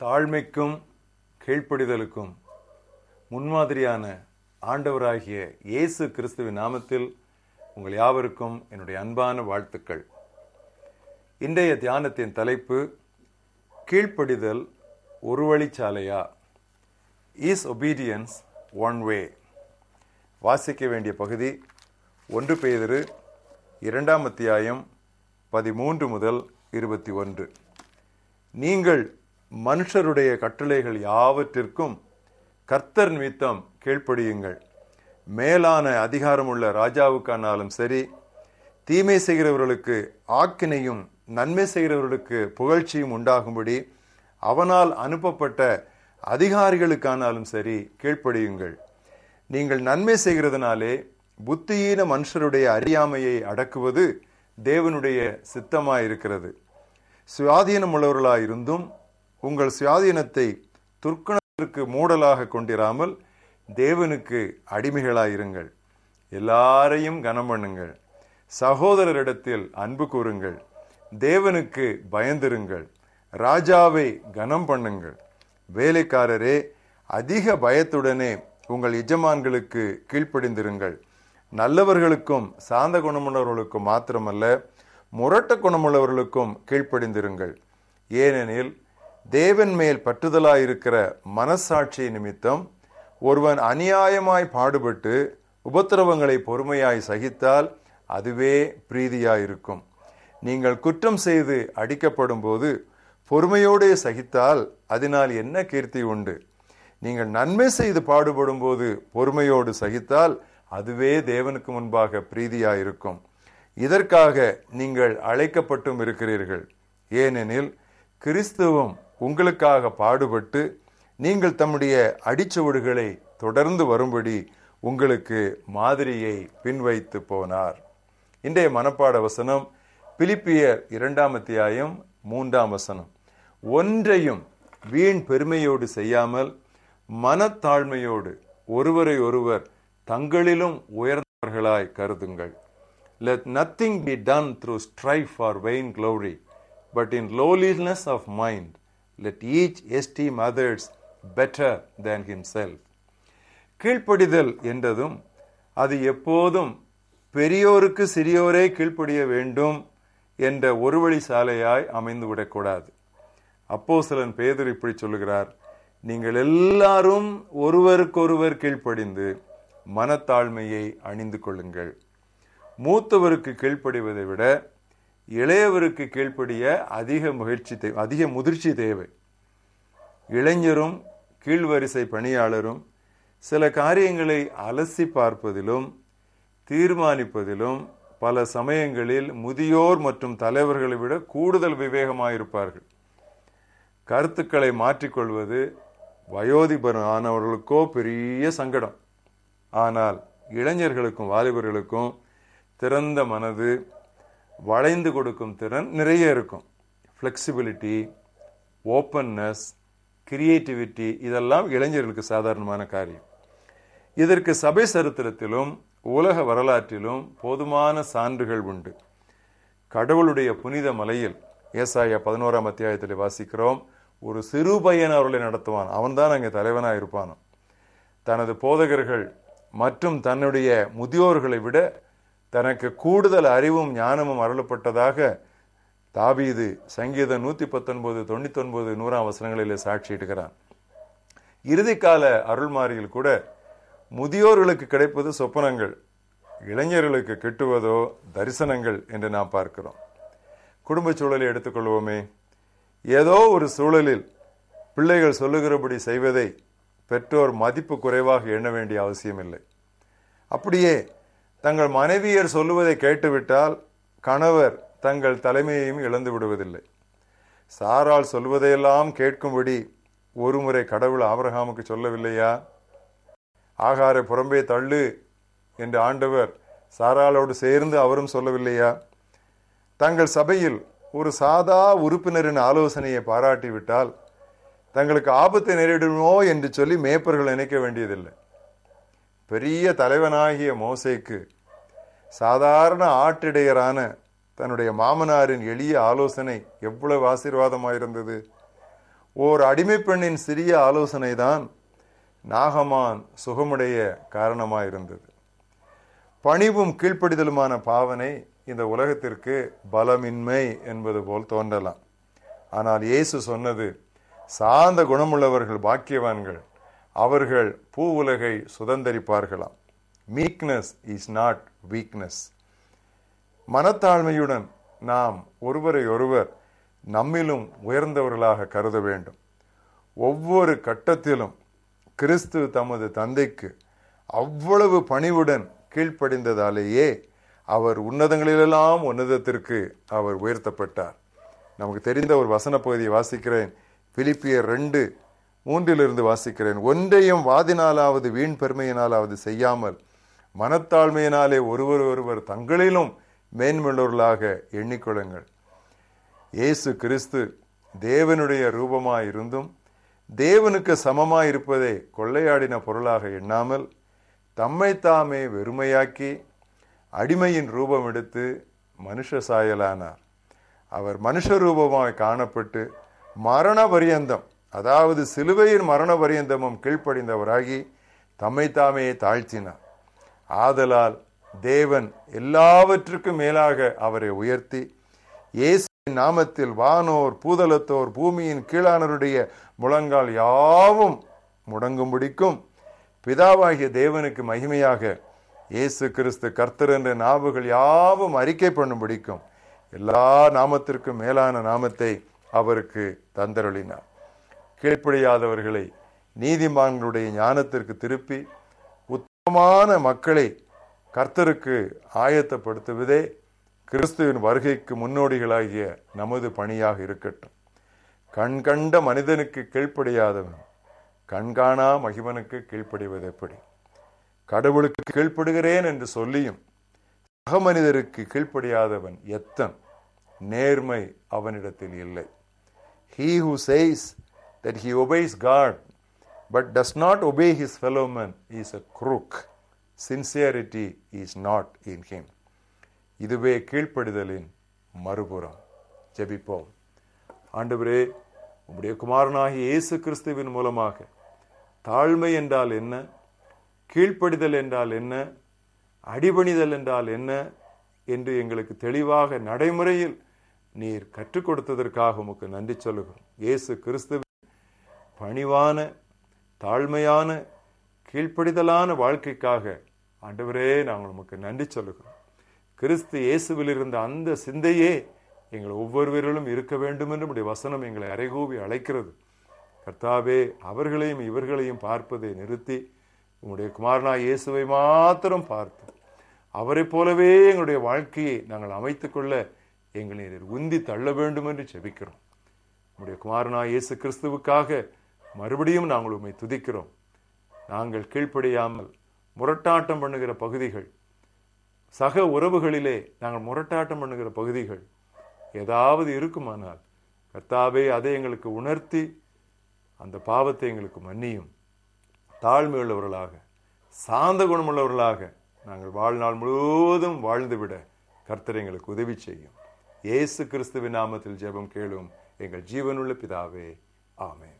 தாழ்மைக்கும் கீழ்ப்படிதலுக்கும் முன்மாதிரியான ஆண்டவராகிய இயேசு கிறிஸ்துவின் நாமத்தில் உங்கள் யாவருக்கும் என்னுடைய அன்பான வாழ்த்துக்கள். இன்றைய தியானத்தின் தலைப்பு கீழ்ப்படிதல் ஒரு வழிச்சாலையா? இஸ் ஒபீடியன்ஸ் ஒன் வே வாசிக்க வேண்டிய பகுதி ஒன்று பேதிரு இரண்டாம் அத்தியாயம் பதிமூன்று முதல் இருபத்தி ஒன்று. நீங்கள் மனுஷருடைய கட்டளைகள் யாவற்றிற்கும் கர்த்தர் நிமித்தம் கீழ்ப்படியுங்கள். மேலான அதிகாரமுள்ள ராஜாவுக்கானாலும் சரி தீமை செய்கிறவர்களுக்கு ஆக்கினையும் நன்மை செய்கிறவர்களுக்கு புகழ்ச்சியும் உண்டாகும்படி அவனால் அனுப்பப்பட்ட அதிகாரிகளுக்கானாலும் சரி கீழ்ப்படியுங்கள். நீங்கள் நன்மை செய்கிறதுனாலே புத்தியீன மனுஷருடைய அறியாமையை அடக்குவது தேவனுடைய சித்தமாயிருக்கிறது. சுயாதீனம் உள்ளவர்களாயிருந்தும் உங்கள் சுயாதீனத்தை துர்க்கணத்திற்கு மூடலாக கொண்டிராமல் தேவனுக்கு அடிமைகளாயிருங்கள். எல்லாரையும் கனம் பண்ணுங்கள். சகோதரரிடத்தில் அன்பு கூறுங்கள். தேவனுக்கு பயந்திருங்கள். ராஜாவை கனம் பண்ணுங்கள். வேலைக்காரரே அதிக பயத்துடனே உங்கள் எஜமான்களுக்கு கீழ்ப்படிந்திருங்கள். நல்லவர்களுக்கும் சாந்த குணமுள்ளவர்களுக்கும் மாத்திரமல்ல முரட்ட குணமுள்ளவர்களுக்கும் கீழ்ப்படிந்திருங்கள். ஏனெனில் தேவன் மேல் பற்றுதலாயிருக்கிற மனசாட்சி நிமித்தம் ஒருவன் அநியாயமாய் பாடுபட்டு உபத்திரவங்களை பொறுமையாய் சகித்தால் அதுவே பிரீதியாயிருக்கும். நீங்கள் குற்றம் செய்து அடிக்கப்படும் போது பொறுமையோடே சகித்தால் அதனால் என்ன கீர்த்தி உண்டு? நீங்கள் நன்மை செய்து பாடுபடும் போது பொறுமையோடு சகித்தால் அதுவே தேவனுக்கு முன்பாக பிரீதியாயிருக்கும். இதற்காக நீங்கள் அழைக்கப்பட்டும் இருக்கிறீர்கள். ஏனெனில் கிறிஸ்துவம் உங்களுக்காக பாடுபட்டு நீங்கள் தம்முடைய அடிச்சுவடுகளை தொடர்ந்து வரும்படி உங்களுக்கு மாதிரியை பின்வைத்து போனார். இன்றைய மனப்பாட வசனம் பிலிப்பியர் இரண்டாம் அத்தியாயம் மூன்றாம் வசனம். ஒன்றையும் வீண் பெருமையோடு செய்யாமல் மனத்தாழ்மையோடு ஒருவரை ஒருவர் தங்களிலும் உயர்ந்தவர்களாய் கருதுங்கள். Let nothing be done through strive for vain glory but in lowliness of mind let each esteem others better than himself கீழ்ப்படிதல் என்றதும் அது எப்போதும் பெரியோருக்கு சிறியோரே கீழ்ப்படிய வேண்டும் என்ற ஒரு வழி சாலையாய் அமைந்துவிடக்கூடாது அப்போ சிலன் பேதர் இப்படி சொல்லுகிறார் நீங்கள் எல்லாரும் ஒருவருக்கொருவர் கீழ்ப்படிந்து மனத்தாழ்மையை அணிந்து கொள்ளுங்கள். மூத்தவருக்கு கீழ்ப்படிவதை விட இளையவருக்கு கீழ்ப்படிய அதிக முயற்சி தேவை அதிக முதிர்ச்சி தேவை. இளைஞரும் கீழ்வரிசை பணியாளரும் சில காரியங்களை அலசி பார்ப்பதிலும் தீர்மானிப்பதிலும் பல சமயங்களில் முதியோர் மற்றும் தலைவர்களை விட கூடுதல் விவேகமாயிருப்பார்கள். கருத்துக்களை மாற்றிக்கொள்வது வயோதிபர் ஆனவர்களுக்கோ பெரிய சங்கடம். ஆனால் இளைஞர்களுக்கும் வாலிபர்களுக்கும் திறந்த மனது வளைந்து கொடுக்கும் திறன் நிறைய இருக்கும். ஃப்ளெக்சிபிலிட்டி ஓப்பன்னஸ் கிரியேட்டிவிட்டி இதெல்லாம் இளைஞர்களுக்கு சாதாரணமான காரியம். இதற்கு சபை சரித்திரத்திலும் உலக வரலாற்றிலும் போதுமான சான்றுகள் உண்டு. கடவுளுடைய புனித மலையில் ஏசாயா பதினோராம் அத்தியாயத்தில் வாசிக்கிறோம் ஒரு சிறு பையன் அவர்களை நடத்துவான். அவன்தான் அங்கே தலைவனாக இருப்பானோ? தனது போதகர்கள் மற்றும் தன்னுடைய முதியோர்களை விட தனக்கு கூடுதல் அறிவும் ஞானமும் அருளப்பட்டதாக தாபீது சங்கீதம் நூத்தி பத்தொன்பது தொண்ணூத்தி ஒன்பது நூறாம் வசனங்களில் சாட்சியிடுகிறான் இறுதிக்கால அருள்மாரியில் கூட முதியோர்களுக்கு கிடைப்பது சொப்பனங்கள் இளைஞர்களுக்கு கிட்டுவதோ தரிசனங்கள் என்று நாம் பார்க்கிறோம். குடும்ப சூழலை எடுத்துக்கொள்வோமே. ஏதோ ஒரு சூழலில் பிள்ளைகள் சொல்லுகிறபடி செய்வதை பெற்றோர் மதிப்பு குறைவாக எண்ண வேண்டிய அவசியமில்லை. அப்படியே தங்கள் மனைவியர் சொல்லுவதை கேட்டுவிட்டால் கணவர் தங்கள் தலைமையையும் இழந்து விடுவதில்லை. சாரால் சொல்வதையெல்லாம் கேட்கும்படி ஒருமுறை கடவுள் ஆபரகாமுக்கு சொல்லவில்லையா? ஆகார புறம்பே தள்ளு என்று ஆண்டவர் சாராளோடு சேர்ந்து அவரும் சொல்லவில்லையா? தங்கள் சபையில் ஒரு சாதா உறுப்பினரின் ஆலோசனையை பாராட்டிவிட்டால் தங்களுக்கு ஆபத்தை நேரிடுமோ என்று சொல்லி மேப்பர்கள் நினைக்க வேண்டியதில்லை. பெரிய தலைவனாகிய மோசைக்கு சாதாரண ஆட்டிடையரான தன்னுடைய மாமனாரின் எளிய ஆலோசனை எவ்வளவு ஆசீர்வாதமாயிருந்தது? ஓர் அடிமை பெண்ணின் சிறிய ஆலோசனை தான் நாகமான் சுகமுடைய காரணமாயிருந்தது. பணிவும் கீழ்ப்படிதலுமான பாவனை இந்த உலகத்திற்கு பலமின்மை என்பது போல் தோன்றலாம். ஆனால் இயேசு சொன்னது சார்ந்த குணமுள்ளவர்கள் பாக்கியவான்கள் அவர்கள் பூ உலகை சுதந்தரிப்பார்களாம். மீக்னஸ் இஸ் நாட் வீக்னஸ் மனத்தாழ்மையுடன் நாம் ஒருவரை ஒருவர் நம்மிலும் உயர்ந்தவர்களாக கருத வேண்டும். ஒவ்வொரு கட்டத்திலும் கிறிஸ்து தமது தந்தைக்கு அவ்வளவு பணிவுடன் கீழ்ப்படிந்ததாலேயே அவர் உன்னதங்களிலெல்லாம் உன்னதத்திற்கு அவர் உயர்த்தப்பட்டார். நமக்கு தெரிந்த ஒரு வசன பகுதியை வாசிக்கிறேன். பிலிப்பியர் ரெண்டு மூன்றிலிருந்து வாசிக்கிறேன். ஒன்றையும் வாதினாலாவது வீண் பெருமையினாலாவது செய்யாமல் மனத்தாழ்மையினாலே ஒருவர் ஒருவர் தங்களிலும் மேன்மையுள்ளவர்களாக எண்ணிக்கொள்ளுங்கள். இயேசு கிறிஸ்து தேவனுடைய ரூபமாயிருந்தும் தேவனுக்கு சமமாய் இருப்பதை கொள்ளையாடின பொருளாக எண்ணாமல் தம்மை தாமே வெறுமையாக்கி அடிமையின் ரூபம் எடுத்து மனுஷ சாயலானார். அவர் மனுஷ ரூபமாய் காணப்பட்டு மரண பரியந்தம் அதாவது சிலுவையின் மரண பரியந்தமும் கீழ்ப்படிந்தவராகி தம்மை தாமே தாழ்த்தினார். ஆதலால் தேவன் எல்லாவற்றுக்கும் மேலாக அவரை உயர்த்தி இயேசு நாமத்தில் வானோர் பூதலத்தோர் பூமியின் கீழானருடைய முழங்கால் யாவும் முடங்கும்படிக்கும் பிதாவாகிய தேவனுக்கு மகிமையாக இயேசு கிறிஸ்து கர்த்தர் என்ற நாவுகள் யாவும் அறிக்கை பண்ணும்படிக்கும் எல்லா நாமத்திற்கும் மேலான நாமத்தை அவருக்கு தந்தருளினார். கீழ்ப்படியாதவர்களை நீதிமான்களுடைய ஞானத்திற்கு திருப்பி உத்தமமான மக்களை கர்த்தருக்கு ஆயத்தப்படுத்துவதே கிறிஸ்துவின் வருகைக்கு முன்னோடிகளாகிய நமது பணியாக இருக்கட்டும். கண் கண்ட மனிதனுக்கு கீழ்ப்படியாதவன் கண்காணா மகிமனுக்கு கீழ்ப்படிவது எப்படி? கடவுளுக்கு கீழ்ப்படுகிறேன் என்று சொல்லியும் சக மனிதருக்கு கீழ்ப்படியாதவன் எத்தன்? நேர்மை அவனிடத்தில் இல்லை. He who says that he obeys God but does not obey his fellow man is a crook. Sincerity is not in him. இதுவே கீழ்ப்படுதலின் மறுபுறம். ஜெபிப்போம். ஆண்டவரே உம்முடைய குமாரனாகிய இயேசு கிறிஸ்துவின் மூலமாக தாழ்மை என்றால் என்ன? கீழ்ப்படிதல் என்றால் என்ன? அடிபணிதல் என்றால் என்ன? என்று எங்களுக்கு தெளிவாக நடைமுறையில் நீர் கற்றுக் கொடுத்ததற்காக உமக்கு நன்றி சொல்லுகிறோம். இயேசு கிறிஸ்துவின் பணிவான தாழ்மையான கீழ்ப்படிதலான வாழ்க்கைக்காக ஆண்டவரே நாங்கள் உமக்கு நன்றி சொல்லுகிறோம். கிறிஸ்து இயேசுவில் இருந்த அந்த சிந்தையே எங்கள் ஒவ்வொருவரிலும் இருக்க வேண்டும் என்று உடைய வசனம் எங்களை அறைகூவி அழைக்கிறது. கர்த்தாவே அவர்களையும் இவர்களையும் பார்ப்பதை நிறுத்தி உங்களுடைய குமாரனா இயேசுவை மாத்திரம் பார்த்து அவரைப் போலவே எங்களுடைய வாழ்க்கையை நாங்கள் அமைத்துக்கொள்ள எங்களை உந்தி தள்ள வேண்டும் என்று செபிக்கிறோம் உங்களுடைய குமாரனா இயேசு கிறிஸ்துவுக்காக மறுபடியும் நாங்கள் உண்மை துதிக்கிறோம். நாங்கள் கீழ்ப்படியாமல் முரட்டாட்டம் பண்ணுகிற பகுதிகள் சக உறவுகளிலே நாங்கள் முரட்டாட்டம் பண்ணுகிற பகுதிகள் ஏதாவது இருக்குமானால் கர்த்தாவே அதை எங்களுக்கு உணர்த்தி அந்த பாவத்தை எங்களுக்கு மன்னியும். தாழ்மையுள்ளவர்களாக சாந்த குணமுள்ளவர்களாக நாங்கள் வாழ்நாள் முழுவதும் வாழ்ந்துவிட கர்த்தர் எங்களுக்கு உதவி செய்யும். இயேசு கிறிஸ்துவின் நாமத்தில் ஜெபம் கேளும் எங்கள் ஜீவனுள்ள பிதாவே ஆமென்.